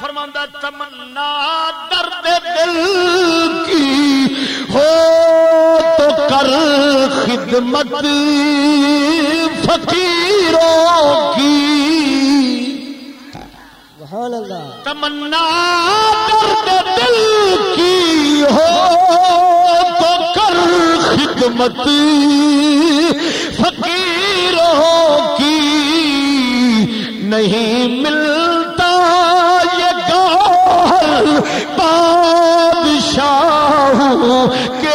فرما تمنا درد دل کی ہو تو کر خدمت فقیروں کی۔ تمنا درد دل کی ہو تو کر خدمت فقیروں کی۔ نہیں بادشاہ کے